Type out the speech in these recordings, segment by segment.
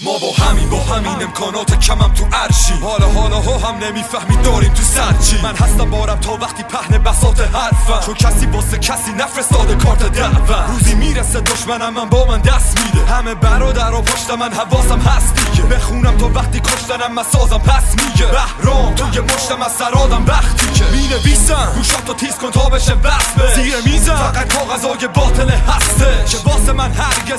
ما با همین با همین امکانات کمم تو عرشی. حالا حالا ها هم نمی‌فهمی داریم تو سرچی من هستم بارم تا وقتی پهن بساط حرفم. چون کسی واسه کسی نفرستاده کارت دعوم روزی می‌رسه دشمنم من با من دست میده. همه برادر و پشت من حواسم هست دیگه بخونم تا وقتی کشتنم من سازم پس میگه. بهرام توی مشتم از سرادم وقتی که. می نویسم گوشاتو تیز کن تا بشه وصفه. زیر میزم فقط کاغذای باطل هسته. که واسه من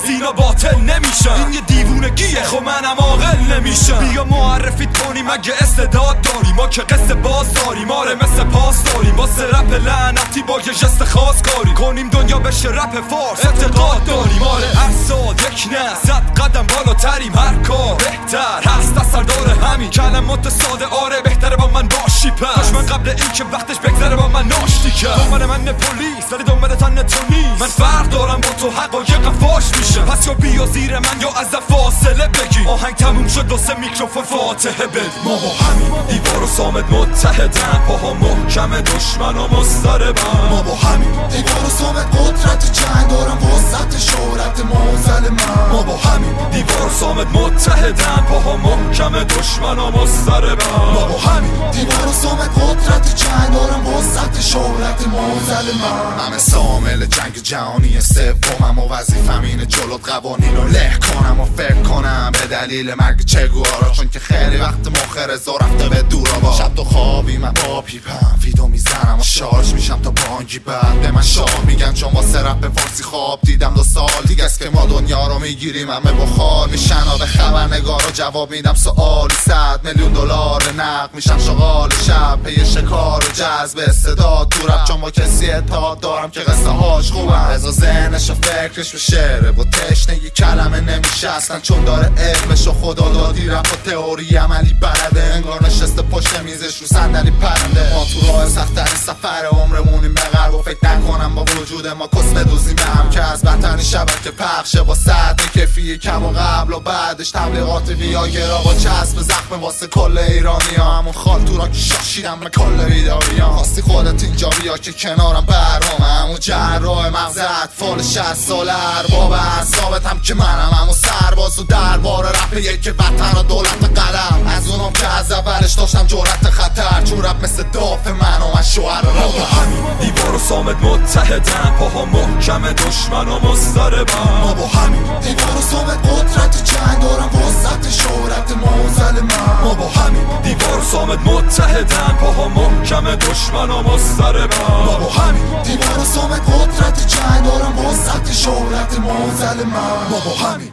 اینا باطل نمیشن این یه دیوونگیه خب منم عاقل نمیشم. بیا معرفیت کنیم اگه استعداد داری ما که قصه باز داریم آره مثل پاس داریم. واسه رپ لعنتی با یه جست خاص کاری کنیم دنیا بشه رپ فارس. اعتقاد داریم. آره هر سال یک نه. صد قدم بالاتریم. هر کار بهتر. هست اثر همین کلمات ساده آره بهتره با من باشی پس. من قبل این که وقتش بگذره با من ناشتی کرد. دنبال من پلیس ولی دنبال تن تو نیست. من فرق دارم با تو حقایق فاش میشه. پس یا بیا زیر من یا از فاصله بگی آهنگ تموم شد واسه میکروفون فاتحه بد ما با همین دیوار و سامت متحدن پاها محکم دشمن و مستربن ما با همین دیوار و سامت قدرت جنگ. دارم وسط شهرت موزل من. ما با همین دیوار و سامت متحدن پاها محکم دشمن و مستربن ما با همین دیوار و سامت قدرت جنگ دارم وسط شهرت موزل من. همه سامل جنگ جهانی سومم و وظیفم اینه جلوت قوانین رو له کنم و فکر کنم به دلیل مرگ چگوارا. چون که خیلی وقت مخر رفته به دورا با. شب تو خوابی من با پیپم ویدو می‌زنم و شارژ میشم تا بانگی بعد به من شاه میگن چون واسه رپ فارسی خواب دیدم دو سال دیگه است که می‌گیریم همه بخار میشن. به خبرنگار رو جواب میدم. سوال صد میلیون دلار نق میشم شغال شب پی شکار و جذب استعداد. تو رپ چون با کسی اتحاد دارم که قصه هاش خوبم رضا ذهنش و فکرش به شعره و تشنگی کلمه نمیشه. اصلا چون داره علمش و خدا دادی رپ و تئوری عملی برده. انگار نشسته پشت میزش رو صندلی پرنده. ما تو راه سختترین سفر عمرمونیم. به غرب و فکر نکنم با وجود ما کس بدوزیم. هم که از شبکه پخشه با ساعت کفی کم و قبل و بعدش تبلیغات ویاگرا با چسب زخم واسه کل ایرانی ها همون خال تو را که شاشیدم به کل ویداری ها خواستی خودت اینجا بیا که کنارم برام همون جراح مغز اطفال شهست سال ارباب اعصابت هم که منم. همون سرباز و دربار رپ یک وطن و دولت قلم. از اونم که از اولش داشتم جورت رپ مثل داف من و من شوهر را همین دیوار و سامت متحدن پاها محکم دشمن و مستربن ما با همین دیوار و سامت قدرت جنگ دارم وسط شهرت موزل من. ما با همین دیوار و سامت متحدن پاها محکم دشمن و مستربن ما با همین دیوار و سامت قدرت جنگ دارم وسط شهرت موزل من. ما با همین